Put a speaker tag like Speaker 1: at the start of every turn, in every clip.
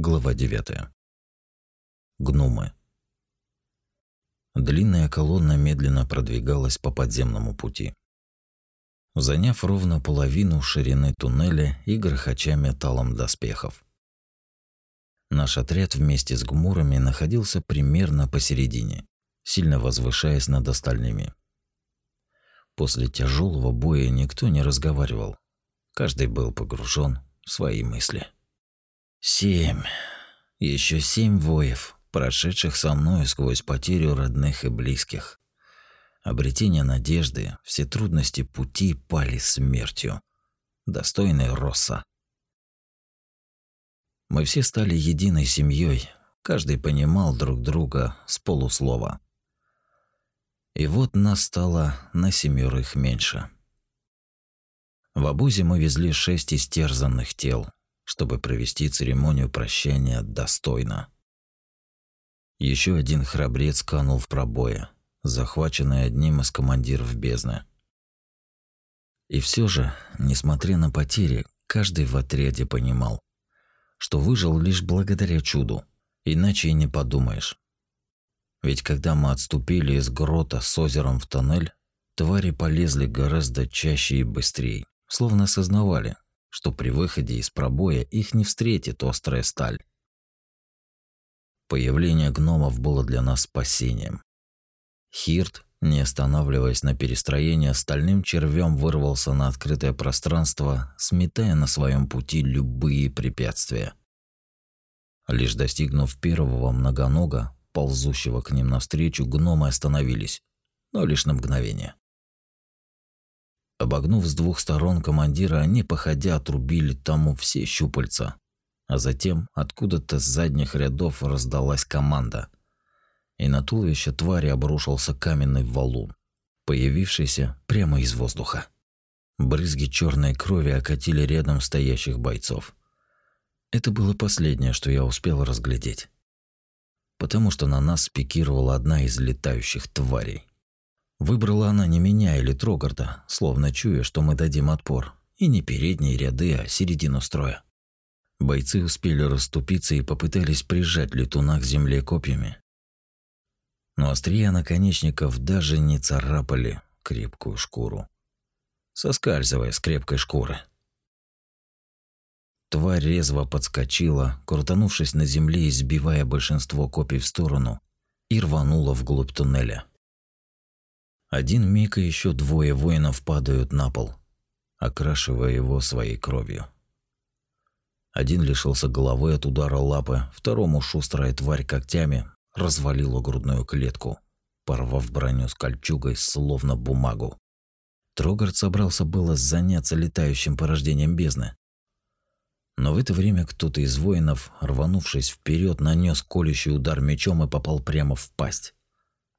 Speaker 1: Глава 9. Гномы. Длинная колонна медленно продвигалась по подземному пути. Заняв ровно половину ширины туннеля и грохоча металлом доспехов. Наш отряд вместе с гмурами находился примерно посередине, сильно возвышаясь над остальными. После тяжелого боя никто не разговаривал. Каждый был погружен в свои мысли. Семь. Еще семь воев, прошедших со мной сквозь потерю родных и близких. Обретение надежды, все трудности пути пали смертью. Достойный Росса. Мы все стали единой семьей, каждый понимал друг друга с полуслова. И вот нас стало на семерых меньше. В обозе мы везли шесть истерзанных тел, чтобы провести церемонию прощания достойно. Еще один храбрец канул в пробое, захваченный одним из командиров бездны. И все же, несмотря на потери, каждый в отряде понимал, что выжил лишь благодаря чуду, иначе и не подумаешь. Ведь когда мы отступили из грота с озером в тоннель, твари полезли гораздо чаще и быстрее, словно осознавали, что при выходе из пробоя их не встретит острая сталь. Появление гномов было для нас спасением. Хирт, не останавливаясь на перестроении, стальным червем вырвался на открытое пространство, сметая на своем пути любые препятствия. Лишь достигнув первого многонога, ползущего к ним навстречу, гномы остановились, но лишь на мгновение. Обогнув с двух сторон командира, они, походя, отрубили тому все щупальца. А затем откуда-то с задних рядов раздалась команда. И на туловище твари обрушился каменный валун, появившийся прямо из воздуха. Брызги черной крови окатили рядом стоящих бойцов. Это было последнее, что я успел разглядеть. Потому что на нас спикировала одна из летающих тварей. Выбрала она не меня или Трогарда, словно чуя, что мы дадим отпор, и не передние ряды, а середину строя. Бойцы успели расступиться и попытались прижать летуна к земле копьями. Но острия наконечников даже не царапали крепкую шкуру, соскальзывая с крепкой шкуры. Тварь резво подскочила, крутанувшись на земле и сбивая большинство копий в сторону, и рванула вглубь туннеля. Один миг и еще двое воинов падают на пол, окрашивая его своей кровью. Один лишился головы от удара лапы, второму шустрая тварь когтями развалила грудную клетку, порвав броню с кольчугой, словно бумагу. Трогард собрался было заняться летающим порождением бездны. Но в это время кто-то из воинов, рванувшись вперед, нанес колющий удар мечом и попал прямо в пасть,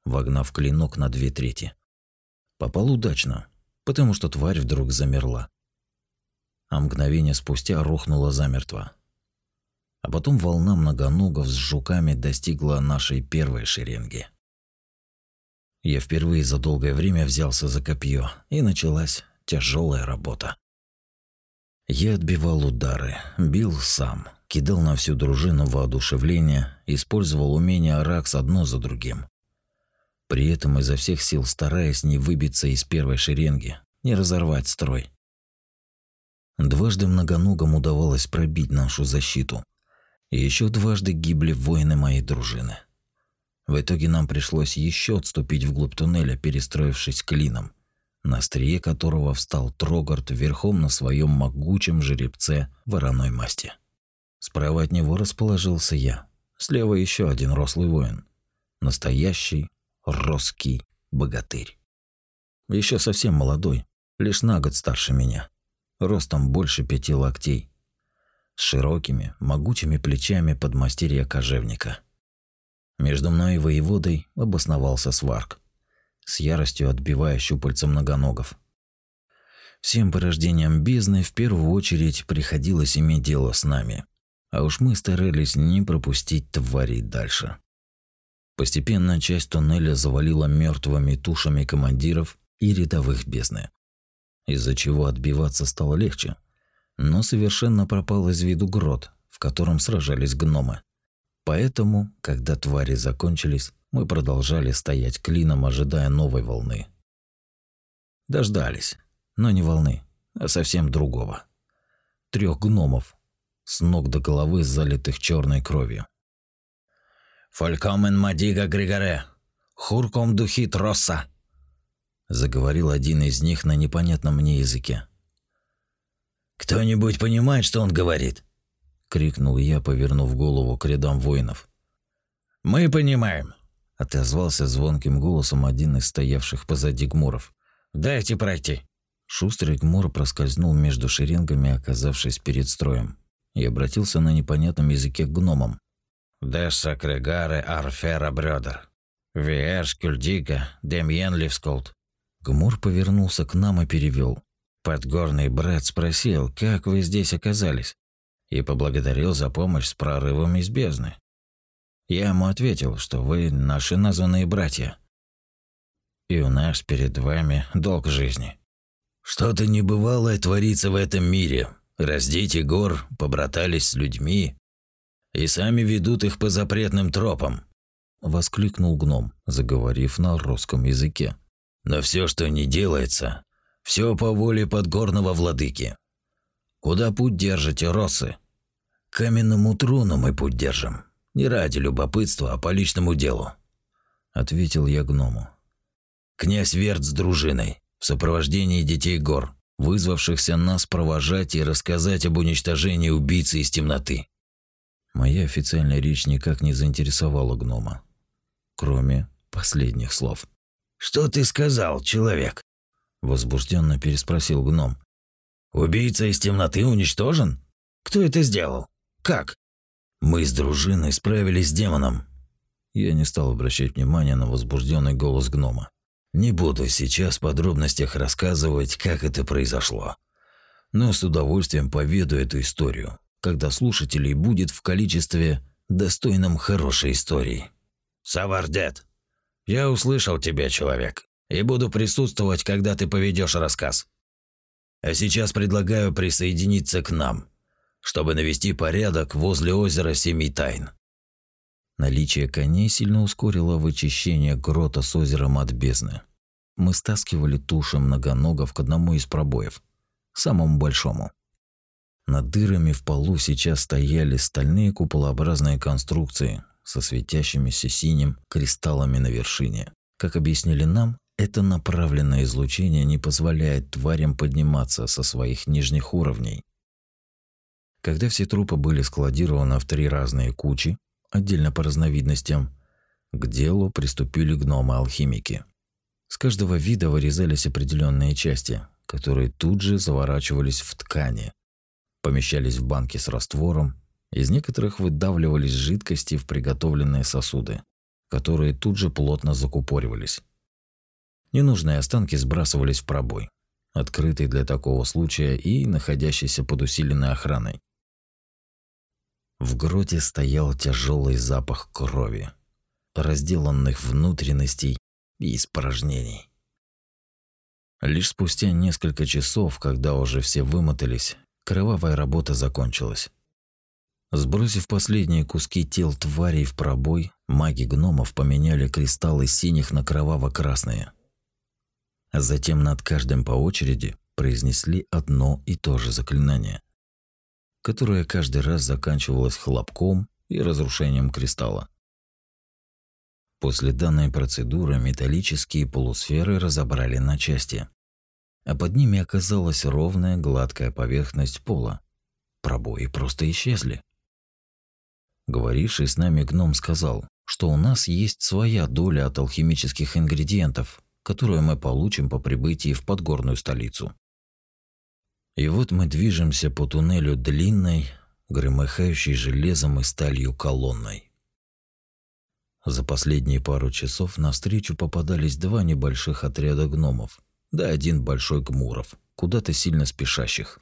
Speaker 1: вогнав клинок на две трети. Попал удачно, потому что тварь вдруг замерла. А мгновение спустя рухнула замертво. А потом волна многоногов с жуками достигла нашей первой шеренги. Я впервые за долгое время взялся за копье, и началась тяжелая работа. Я отбивал удары, бил сам, кидал на всю дружину воодушевление, использовал умения Аракс одно за другим при этом изо всех сил стараясь не выбиться из первой шеренги, не разорвать строй. Дважды многоногам удавалось пробить нашу защиту, и еще дважды гибли воины моей дружины. В итоге нам пришлось еще отступить вглубь туннеля, перестроившись клином, на острие которого встал Трогард верхом на своем могучем жеребце вороной масти. Справа от него расположился я, слева еще один рослый воин, настоящий Русский богатырь. Еще совсем молодой, лишь на год старше меня. Ростом больше пяти локтей. С широкими, могучими плечами подмастерья кожевника. Между мной и воеводой обосновался сварк, с яростью отбивая щупальца многоногов. Всем порождениям бездны в первую очередь приходилось иметь дело с нами, а уж мы старались не пропустить тварей дальше. Постепенно часть туннеля завалила мертвыми тушами командиров и рядовых бездны, из-за чего отбиваться стало легче. Но совершенно пропал из виду грот, в котором сражались гномы. Поэтому, когда твари закончились, мы продолжали стоять клином, ожидая новой волны. Дождались, но не волны, а совсем другого. Трех гномов, с ног до головы залитых черной кровью.
Speaker 2: «Фолькомен Мадига Григоре! Хурком духит Росса!»
Speaker 1: заговорил один из них на непонятном мне языке.
Speaker 2: «Кто-нибудь понимает, что он говорит?»
Speaker 1: – крикнул я, повернув голову к рядам воинов.
Speaker 2: «Мы понимаем», –
Speaker 1: отозвался звонким голосом один из стоявших позади гмуров.
Speaker 2: «Дайте пройти».
Speaker 1: Шустрый гмур проскользнул между шеренгами, оказавшись перед строем, и обратился на непонятном языке к гномам.
Speaker 2: «Десса Крегаре Арфера Брёдер. Виэр Скюльдига Демьен Ливсколд».
Speaker 1: Гмур повернулся к нам и перевел. Подгорный брат спросил, как вы здесь оказались, и поблагодарил за помощь с прорывом из бездны. Я ему ответил, что вы наши названные братья. И у нас перед вами долг жизни.
Speaker 2: Что-то небывалое творится в этом мире. Раздите гор, побратались с людьми и сами ведут их по запретным тропам,
Speaker 1: воскликнул гном, заговорив на русском языке.
Speaker 2: Но все, что не делается, все по воле подгорного владыки. Куда путь держите, росы? К каменному трону мы путь держим. Не ради любопытства, а по личному делу. Ответил я гному. Князь Верт с дружиной, в сопровождении детей гор, вызвавшихся нас провожать и рассказать об уничтожении убийцы из темноты.
Speaker 1: Моя официальная речь никак не заинтересовала гнома, кроме последних слов.
Speaker 2: «Что ты сказал, человек?»
Speaker 1: Возбужденно переспросил гном.
Speaker 2: «Убийца из темноты уничтожен? Кто это сделал? Как?» «Мы с дружиной справились с демоном».
Speaker 1: Я не стал обращать внимания на возбужденный голос гнома.
Speaker 2: «Не буду сейчас в подробностях рассказывать, как это произошло. Но с удовольствием поведу эту историю, когда слушателей будет в количестве достойном хорошей истории». «Савардет!» Я услышал тебя, человек, и буду присутствовать, когда ты поведешь рассказ. А сейчас предлагаю присоединиться к нам, чтобы навести порядок возле озера Семи Тайн.
Speaker 1: Наличие коней сильно ускорило вычищение грота с озером от бездны. Мы стаскивали туши многоногов к одному из пробоев, самому большому. Над дырами в полу сейчас стояли стальные куполообразные конструкции, со светящимися синим кристаллами на вершине. Как объяснили нам, это направленное излучение не позволяет тварям подниматься со своих нижних уровней. Когда все трупы были складированы в три разные кучи, отдельно по разновидностям, к делу приступили гномы-алхимики. С каждого вида вырезались определенные части, которые тут же заворачивались в ткани, помещались в банки с раствором из некоторых выдавливались жидкости в приготовленные сосуды, которые тут же плотно закупоривались. Ненужные останки сбрасывались в пробой, открытый для такого случая и находящийся под усиленной охраной. В гроте стоял тяжелый запах крови, разделанных внутренностей и испражнений. Лишь спустя несколько часов, когда уже все вымотались, кровавая работа закончилась. Сбросив последние куски тел тварей в пробой, маги гномов поменяли кристаллы синих на кроваво-красные. А затем над каждым по очереди произнесли одно и то же заклинание, которое каждый раз заканчивалось хлопком и разрушением кристалла. После данной процедуры металлические полусферы разобрали на части, а под ними оказалась ровная гладкая поверхность пола. Пробои просто исчезли. Говоривший с нами гном сказал, что у нас есть своя доля от алхимических ингредиентов, которую мы получим по прибытии в подгорную столицу. И вот мы движемся по туннелю длинной, громыхающей железом и сталью колонной. За последние пару часов навстречу попадались два небольших отряда гномов, да один большой гмуров, куда-то сильно спешащих.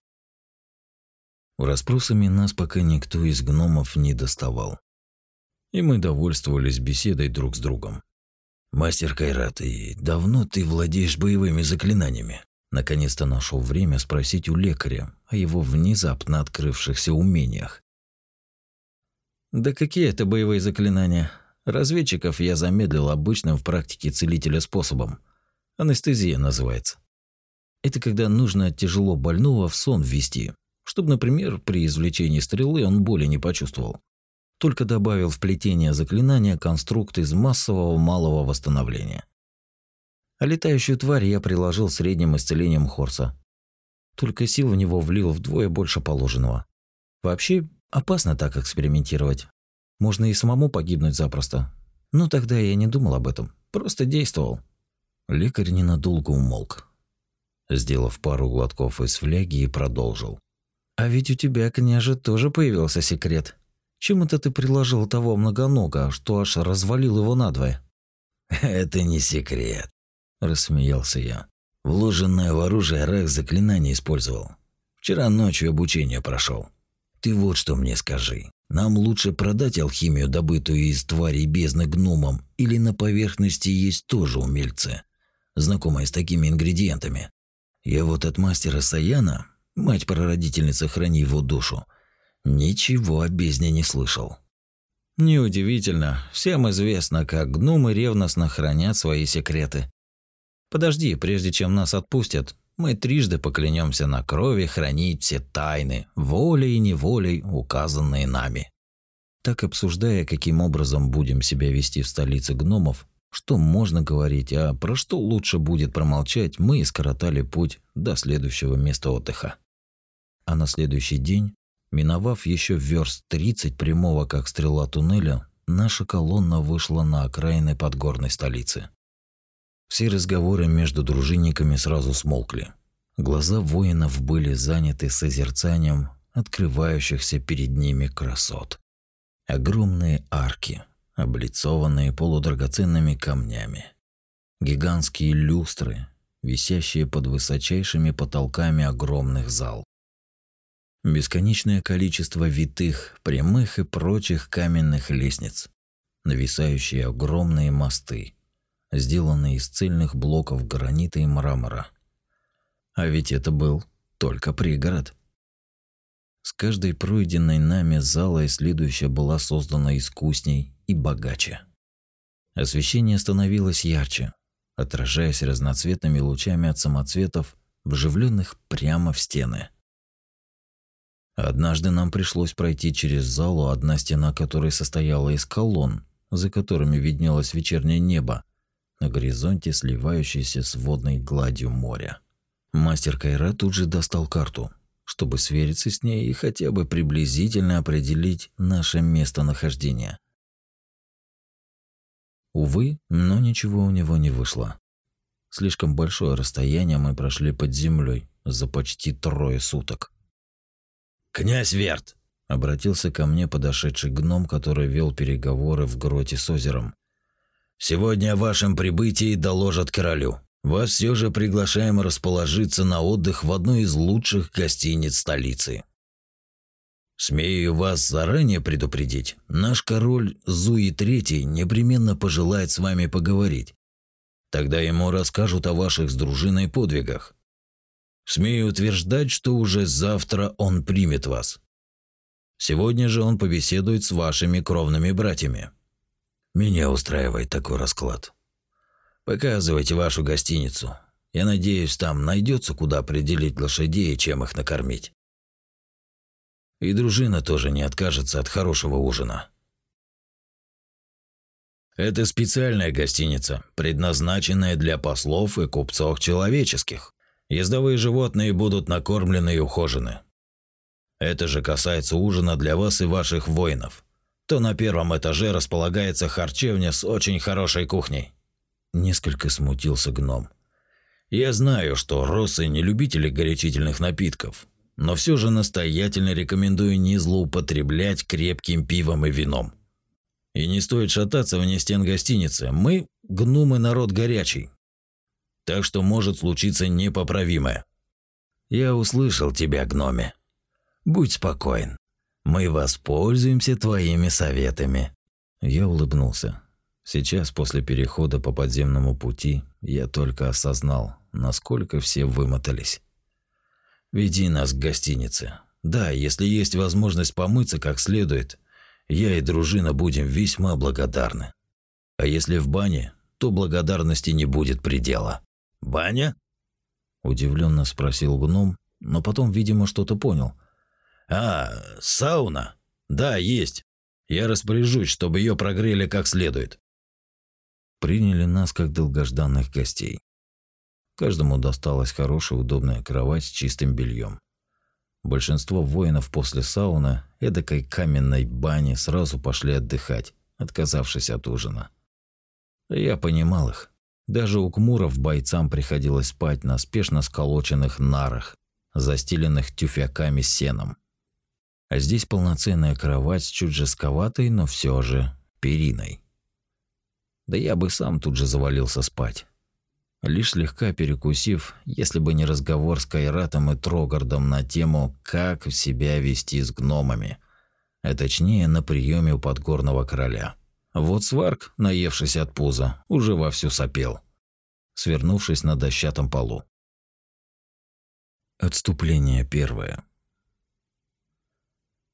Speaker 1: Расспросами нас пока никто из гномов не доставал. И мы довольствовались беседой друг с другом.
Speaker 2: «Мастер Кайрат, и давно ты владеешь боевыми заклинаниями?»
Speaker 1: Наконец-то нашел время спросить у лекаря о его внезапно открывшихся умениях. Да какие это боевые заклинания? Разведчиков я замедлил обычным в практике целителя способом. Анестезия называется. Это когда нужно тяжело больного в сон ввести, чтобы, например, при извлечении стрелы он боли не почувствовал. Только добавил в плетение заклинания конструкт из массового малого восстановления. А летающую тварь я приложил средним исцелением Хорса. Только сил в него влил вдвое больше положенного. Вообще, опасно так экспериментировать. Можно и самому погибнуть запросто. Но тогда я не думал об этом, просто действовал. Лекарь ненадолго умолк, сделав пару глотков из фляги и продолжил. «А ведь у тебя, княже, тоже появился секрет. Чем это ты приложил того многонога, что аж развалил его надвое?»
Speaker 2: «Это не секрет», – рассмеялся я. «Вложенное в оружие рах заклинание использовал. Вчера ночью обучение прошел. Ты вот что мне скажи. Нам лучше продать алхимию, добытую из тварей бездны гномам, или на поверхности есть тоже умельцы?» Знакомая с такими ингредиентами. Я вот от мастера Саяна, мать прародительница, храни его душу, ничего о бездне не слышал.
Speaker 1: Неудивительно, всем известно, как гномы ревностно хранят свои секреты. Подожди, прежде чем нас отпустят, мы трижды поклянемся на крови хранить все тайны, волей и неволей, указанные нами. Так обсуждая, каким образом будем себя вести в столице гномов, что можно говорить, а про что лучше будет промолчать, мы скоротали путь до следующего места отдыха. А на следующий день, миновав еще верст 30 прямого как стрела туннеля, наша колонна вышла на окраины подгорной столицы. Все разговоры между дружинниками сразу смолкли. Глаза воинов были заняты созерцанием открывающихся перед ними красот. Огромные арки, облицованные полудрагоценными камнями. Гигантские люстры, висящие под высочайшими потолками огромных зал. Бесконечное количество витых, прямых и прочих каменных лестниц, нависающие огромные мосты, сделанные из цельных блоков гранита и мрамора. А ведь это был только пригород. С каждой пройденной нами залой следующая была создана искусней и богаче. Освещение становилось ярче, отражаясь разноцветными лучами от самоцветов, вживленных прямо в стены. Однажды нам пришлось пройти через залу, одна стена которой состояла из колонн, за которыми виднелось вечернее небо, на горизонте сливающееся с водной гладью моря. Мастер Кайра тут же достал карту, чтобы свериться с ней и хотя бы приблизительно определить наше местонахождение. Увы, но ничего у него не вышло. Слишком большое расстояние мы прошли под землей за почти трое суток.
Speaker 2: «Князь Верт!» – обратился ко мне подошедший гном, который вел переговоры в гроте с озером. «Сегодня о вашем прибытии доложат королю. Вас все же приглашаем расположиться на отдых в одной из лучших гостиниц столицы. Смею вас заранее предупредить, наш король Зуи III непременно пожелает с вами поговорить. Тогда ему расскажут о ваших с дружиной подвигах. Смею утверждать, что уже завтра он примет вас. Сегодня же он побеседует с вашими кровными братьями. Меня устраивает такой расклад. Показывайте вашу гостиницу. Я надеюсь, там найдется куда определить лошадей и чем их накормить. И дружина тоже не откажется от хорошего ужина. Это специальная гостиница, предназначенная для послов и купцов человеческих. Ездовые животные будут накормлены и ухожены. Это же касается ужина для вас и ваших воинов. То на первом этаже располагается харчевня с очень хорошей кухней. Несколько смутился гном. Я знаю, что росы не любители горячительных напитков, но все же настоятельно рекомендую не злоупотреблять крепким пивом и вином. И не стоит шататься вне стен гостиницы. Мы гномы народ горячий. Так что может случиться непоправимое. Я услышал тебя, гноме. Будь спокоен. Мы воспользуемся твоими советами. Я улыбнулся. Сейчас, после перехода по подземному пути, я только осознал, насколько все вымотались. «Веди нас к гостинице. Да, если есть возможность помыться как следует, я и дружина будем весьма благодарны. А если в бане, то благодарности не будет предела. Баня?
Speaker 1: Удивленно спросил гном, но потом, видимо, что-то понял.
Speaker 2: А, сауна? Да, есть. Я распоряжусь, чтобы ее прогрели как следует.
Speaker 1: Приняли нас как долгожданных гостей. Каждому досталась хорошая удобная кровать с чистым бельем. Большинство воинов после сауны, эдакой каменной бани, сразу пошли отдыхать, отказавшись от ужина. Я понимал их. Даже у кмуров бойцам приходилось спать на спешно сколоченных нарах, застеленных тюфяками с сеном. А здесь полноценная кровать с чуть жестковатой, но все же периной. Да я бы сам тут же завалился спать. Лишь слегка перекусив, если бы не разговор с Кайратом и Трогардом на тему, как себя вести с гномами, а точнее на приеме у подгорного короля. Вот сварк, наевшись от пуза, уже вовсю сопел, свернувшись на дощатом полу. Отступление первое.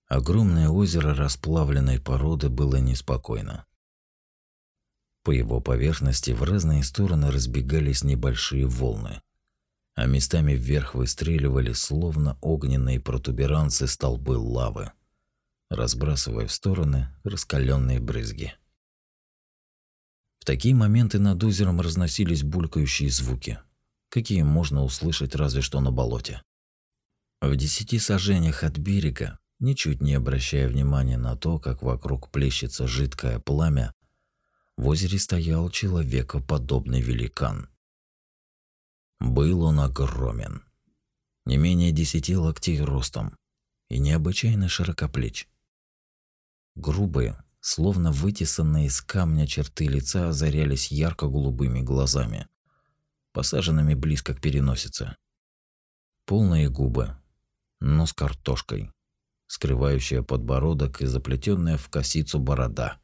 Speaker 1: Огромное озеро расплавленной породы было неспокойно. По его поверхности в разные стороны разбегались небольшие волны, а местами вверх выстреливали словно огненные протуберанцы столбы лавы, разбрасывая в стороны раскаленные брызги. В такие моменты над озером разносились булькающие звуки, какие можно услышать разве что на болоте. В десяти сажениях от берега, ничуть не обращая внимания на то, как вокруг плещется жидкое пламя, в озере стоял человекоподобный великан. Был он огромен, не менее десяти локтей ростом и необычайно широкоплеч. Грубые, словно вытесанные из камня черты лица озарялись ярко-голубыми глазами, посаженными близко к переносице. Полные губы, нос картошкой, скрывающая подбородок и заплетенная в косицу борода –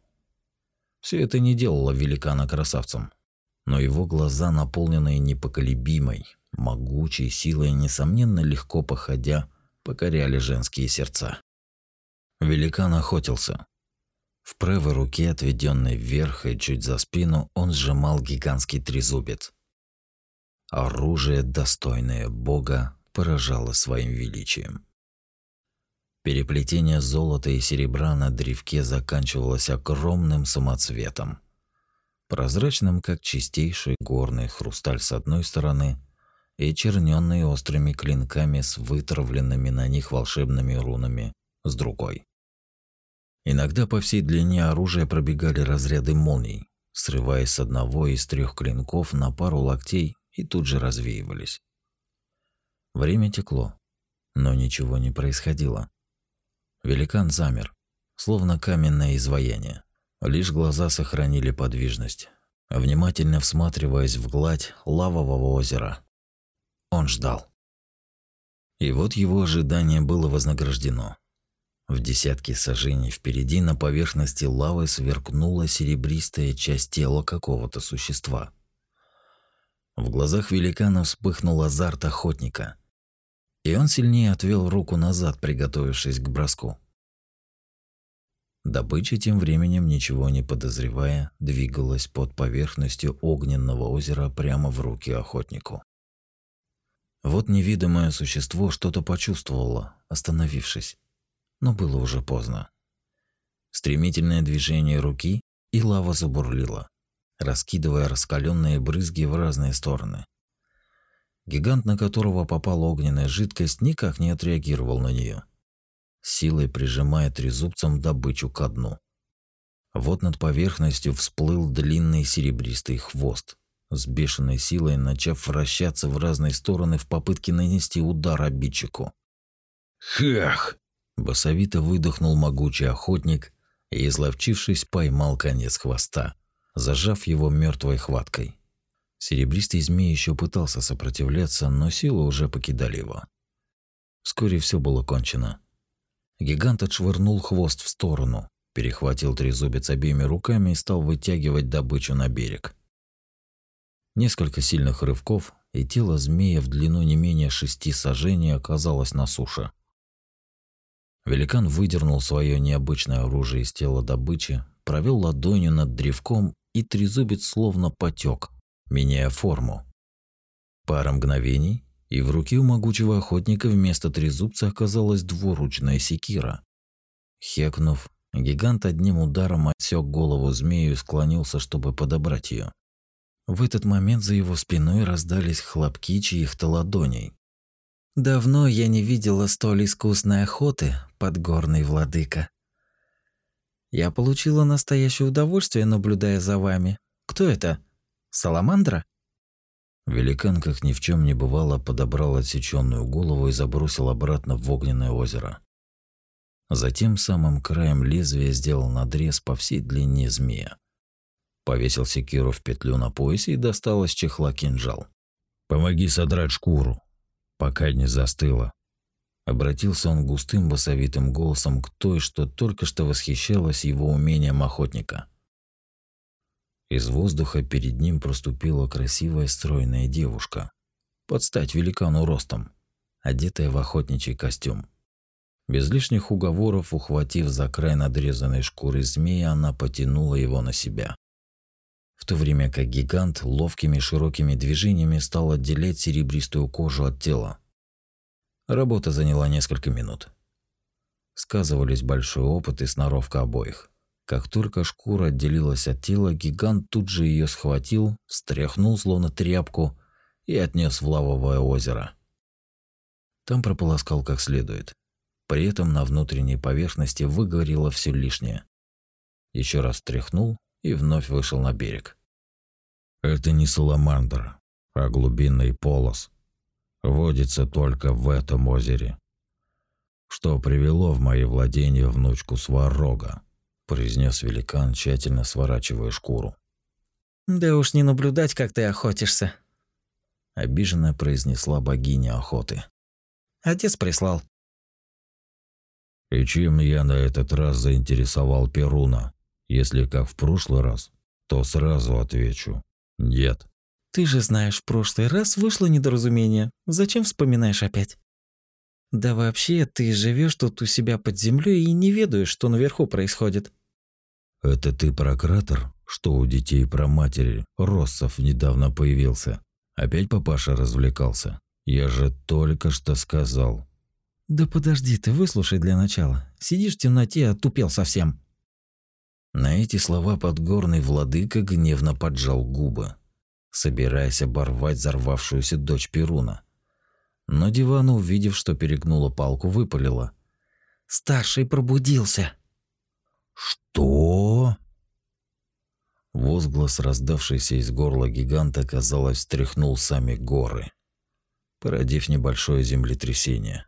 Speaker 1: все это не делало великана красавцем, но его глаза, наполненные непоколебимой, могучей силой, несомненно легко походя, покоряли женские сердца. Великан охотился. В правой руке, отведенной вверх и чуть за спину, он сжимал гигантский трезубец. Оружие, достойное бога, поражало своим величием. Переплетение золота и серебра на древке заканчивалось огромным самоцветом. Прозрачным, как чистейший горный хрусталь с одной стороны и чернённый острыми клинками с вытравленными на них волшебными рунами с другой. Иногда по всей длине оружия пробегали разряды молний, срываясь с одного из трех клинков на пару локтей и тут же развеивались. Время текло, но ничего не происходило. Великан замер, словно каменное изваяние. Лишь глаза сохранили подвижность, внимательно всматриваясь в гладь лавового озера. Он ждал. И вот его ожидание было вознаграждено. В десятке сажений впереди на поверхности лавы сверкнула серебристая часть тела какого-то существа. В глазах великана вспыхнул азарт охотника – и он сильнее отвел руку назад, приготовившись к броску. Добыча тем временем, ничего не подозревая, двигалась под поверхностью огненного озера прямо в руки охотнику. Вот невидимое существо что-то почувствовало, остановившись, но было уже поздно. Стремительное движение руки, и лава забурлила, раскидывая раскаленные брызги в разные стороны. Гигант, на которого попала огненная жидкость, никак не отреагировал на нее, силой прижимая трезубцем добычу ко дну. Вот над поверхностью всплыл длинный серебристый хвост, с бешеной силой начав вращаться в разные стороны в попытке нанести удар обидчику.
Speaker 2: «Хах!»
Speaker 1: – басовито выдохнул могучий охотник и, изловчившись, поймал конец хвоста, зажав его мертвой хваткой. Серебристый змей еще пытался сопротивляться, но силы уже покидали его. Вскоре все было кончено. Гигант отшвырнул хвост в сторону, перехватил трезубец обеими руками и стал вытягивать добычу на берег. Несколько сильных рывков, и тело змея в длину не менее шести сажений оказалось на суше. Великан выдернул свое необычное оружие из тела добычи, провел ладонью над древком, и трезубец словно потек, меняя форму. Пара мгновений, и в руке у могучего охотника вместо трезубца оказалась двуручная секира. Хекнув, гигант одним ударом отсек голову змею и склонился, чтобы подобрать ее. В этот момент за его спиной раздались хлопки чьих-то ладоней. «Давно я не видела столь искусной охоты, подгорный владыка. Я получила настоящее удовольствие, наблюдая за вами. Кто это? Саламандра?» Великан, как ни в чем не бывало, подобрал отсеченную голову и забросил обратно в огненное озеро. Затем самым краем лезвия сделал надрез по всей длине змея. Повесил секиру в петлю на поясе и достал из чехла кинжал.
Speaker 2: «Помоги содрать шкуру, пока не застыла».
Speaker 1: Обратился он густым басовитым голосом к той, что только что восхищалась его умением охотника. Из воздуха перед ним проступила красивая стройная девушка, под стать великану ростом, одетая в охотничий костюм. Без лишних уговоров, ухватив за край надрезанной шкуры змея, она потянула его на себя. В то время как гигант ловкими широкими движениями стал отделять серебристую кожу от тела. Работа заняла несколько минут. Сказывались большой опыт и сноровка обоих. Как только шкура отделилась от тела, гигант тут же ее схватил, стряхнул словно тряпку и отнес в лавовое озеро. Там прополоскал как следует. При этом на внутренней поверхности выгорело все лишнее. Еще раз тряхнул и вновь вышел на берег.
Speaker 2: Это не саламандра, а глубинный полос. Водится только в этом озере. Что привело в мои владения внучку Сварога произнес великан, тщательно сворачивая шкуру.
Speaker 3: Да уж не наблюдать, как ты охотишься,
Speaker 1: обиженно произнесла богиня охоты.
Speaker 3: Отец прислал.
Speaker 2: И чем я на этот раз заинтересовал Перуна? Если как в прошлый раз, то сразу отвечу: нет.
Speaker 3: Ты же знаешь, в прошлый раз вышло недоразумение. Зачем вспоминаешь опять? Да вообще, ты живешь тут у себя под землей и не ведаешь, что наверху происходит.
Speaker 2: Это ты про кратер, что у детей про матери Россов недавно появился. Опять папаша развлекался. Я же только что сказал.
Speaker 3: Да подожди ты, выслушай для начала. Сидишь в темноте, отупел совсем.
Speaker 1: На эти слова подгорный владыка гневно поджал губы, собираясь оборвать взорвавшуюся дочь Перуна. Но Дивана, увидев, что перегнула палку, выпалила.
Speaker 3: «Старший пробудился!»
Speaker 2: «Что?»
Speaker 1: Возглас, раздавшийся из горла гиганта, казалось, встряхнул сами горы, породив небольшое землетрясение.